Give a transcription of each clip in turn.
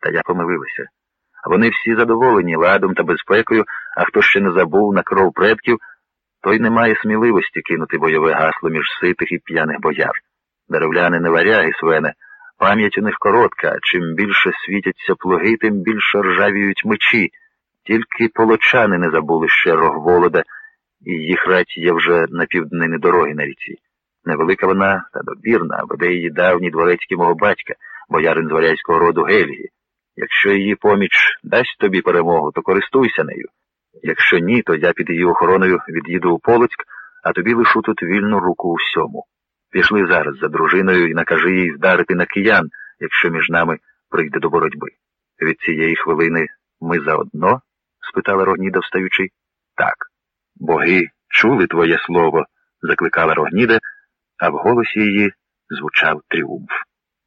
Та я помилилася. Вони всі задоволені ладом та безпекою, а хто ще не забув на кров предків, той не має сміливості кинути бойове гасло між ситих і п'яних бояр. Деревляни не варяги свене, пам'ять у них коротка, чим більше світяться плуги, тим більше ржавіють мечі. Тільки полочани не забули ще Рогволода, і їх рать є вже на півднині дороги на ріці. Невелика вона та добірна, веде її давній дворецький мого батька, боярин з роду Гельгі. Якщо її поміч дасть тобі перемогу, то користуйся нею. Якщо ні, то я під її охороною від'їду у Полоцьк, а тобі лишу тут вільну руку у всьому. Пішли зараз за дружиною і накажи їй вдарити на киян, якщо між нами прийде до боротьби. Від цієї хвилини ми заодно? спитала Рогніда, встаючи. Так. Боги чули твоє слово, закликала Рогніда, а в голосі її звучав тріумф.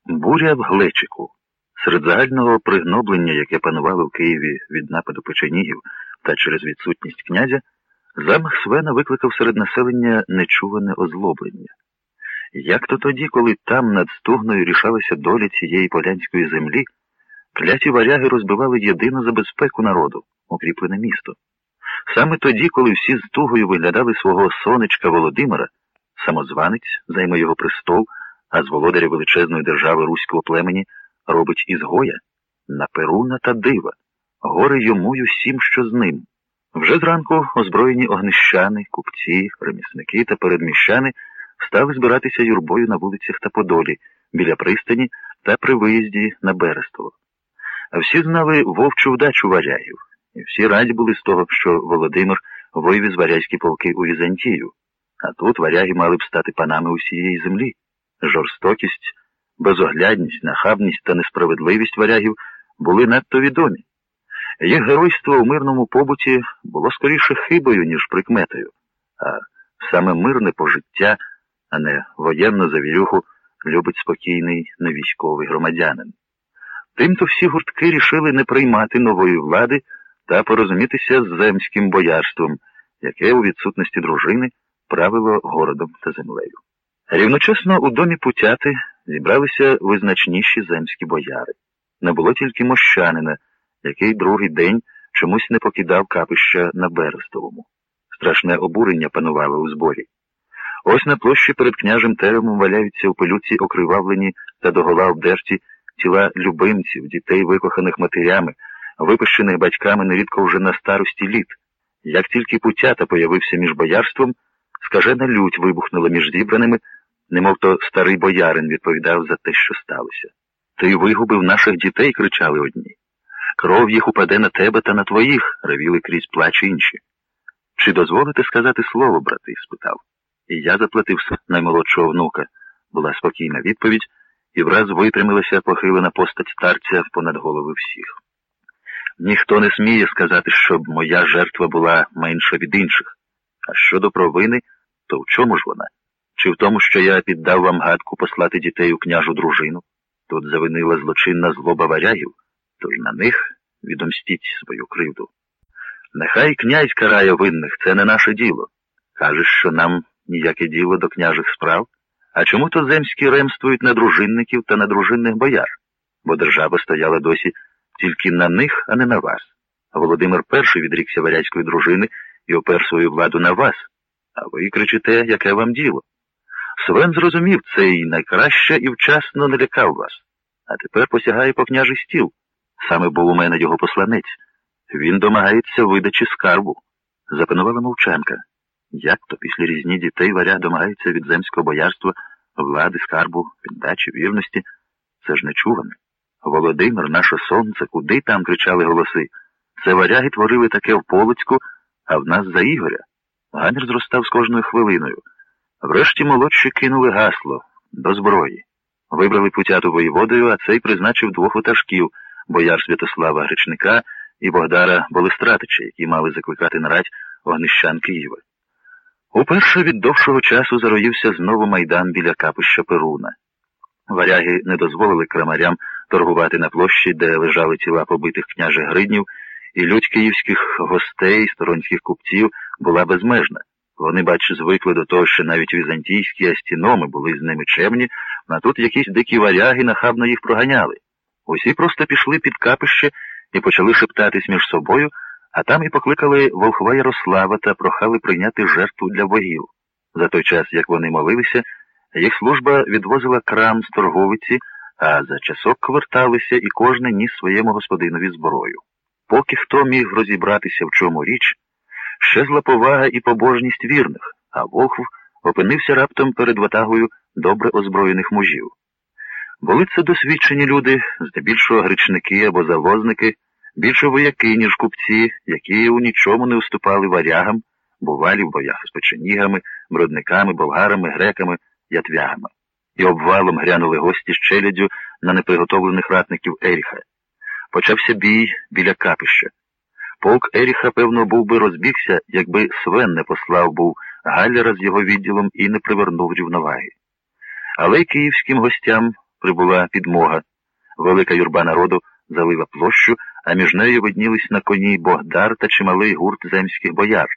Буря в глечику. Серед загального пригноблення, яке панувало в Києві від нападу печенігів та через відсутність князя, замах Свена викликав серед населення нечуване озлоблення. Як то тоді, коли там над стугною рішалася доля цієї полянської землі, кляті варяги розбивали єдину за безпеку народу, укріплене місто. Саме тоді, коли всі з тугою виглядали свого сонечка Володимира, самозванець займе його престол, а з володаря величезної держави руського племені робить ізгоя, на перуна та дива, горе йому й усім, що з ним. Вже зранку озброєні огнищани, купці, ремісники та передміщани стали збиратися юрбою на вулицях та Подолі, біля пристані та при виїзді на Берестово. Всі знали вовчу вдачу варягів, і всі раді були з того, що Володимир вивіз варязькі полки у Візантію, а тут варяги мали б стати панами усієї землі. Жорстокість, безоглядність, нахабність та несправедливість варягів були надто відомі. Їх геройство у мирному побуті було скоріше хибою, ніж прикметою, а саме мирне пожиття, а не воєнну завірюху, любить спокійний невійськовий громадянин. Тимто всі гуртки рішили не приймати нової влади та порозумітися з земським боярством, яке у відсутності дружини правило городом та землею. Рівночасно у домі Путяти зібралися визначніші земські бояри. Не було тільки мощанина, який другий день чомусь не покидав капища на Берестовому. Страшне обурення панувало у зборі. Ось на площі перед княжим теремом валяються у пилюці окривавлені та догола обдерті тіла любимців, дітей, викоханих матерями, випущених батьками нерідко вже на старості літ. Як тільки путята появився між боярством, скажена лють вибухнула між зібраними, немов то старий боярин відповідав за те, що сталося. Ти вигубив наших дітей, кричали одні. Кров їх упаде на тебе та на твоїх, ревіли крізь плач інші. Чи дозволите сказати слово, брати? спитав. І я заплатив наймолодшого внука, була спокійна відповідь, і враз випрямилася похилена постать старця понад голови всіх. Ніхто не сміє сказати, щоб моя жертва була менша від інших. А щодо провини, то в чому ж вона? Чи в тому, що я піддав вам гадку послати дітей у княжу дружину? Тут завинила злочинна злоба варягів, тож на них відомстіть свою кривду. Нехай князь карає винних, це не наше діло. Кажеш, що нам ніяке діло до княжих справ. А чому то земські ремствують на дружинників та на дружинних бояр? Бо держава стояла досі тільки на них, а не на вас. Володимир І відрікся варязької дружини і опер свою владу на вас. А ви кричите, яке вам діло. Свен зрозумів це і найкраще і вчасно не лякав вас. А тепер посягає по княжий стіл. Саме був у мене його посланець. Він домагається видачі скарбу. Запанувала мовчанка. Як то після різні дітей варя домагається від земського боярства, влади, скарбу, віддачі, вірності? Це ж нечуване. Володимир, наше сонце, куди там кричали голоси. Це варяги творили таке в Полоцьку, а в нас за Ігоря. Гамір зростав з кожною хвилиною. Врешті молодші кинули гасло до зброї. Вибрали путяту воєводою, а цей призначив двох ватажків бояр Святослава Гречника і Богдара Болестратича, які мали закликати на радь огнищан Києва. Уперше від довшого часу зароївся знову майдан біля капища Перуна. Варяги не дозволили крамарям торгувати на площі, де лежали тіла побитих княжих гриднів, і лють київських гостей, сторонських купців була безмежна. Вони, бач, звикли до того, що навіть візантійські астіноми були з ними чемні, а тут якісь дикі варяги нахабно їх проганяли. Усі просто пішли під капище і почали шептатись між собою, а там і покликали волхва Ярослава та прохали прийняти жертву для богів. За той час, як вони молилися, їх служба відвозила крам з торговиці, а за часок верталися і кожне ніс своєму господинові зброю. Поки хто міг розібратися, в чому річ, щезла повага і побожність вірних, а волхв опинився раптом перед ватагою добре озброєних мужів. Були це досвідчені люди, здебільшого гречники або завозники, більше вояки, ніж купці, які у нічому не уступали варягам, бувалі в боях з печенігами, бродниками, болгарами, греками, ятвягами. І обвалом грянули гості з челяддю на неприготовлених ратників Еріха. Почався бій біля капища. Полк Еріха, певно, був би розбігся, якби Свен не послав був Галлера з його відділом і не привернув рівноваги. Але й київським гостям прибула підмога. Велика юрба народу залила площу, а між нею виднілись на коні Богдар та чималий гурт земських бояр.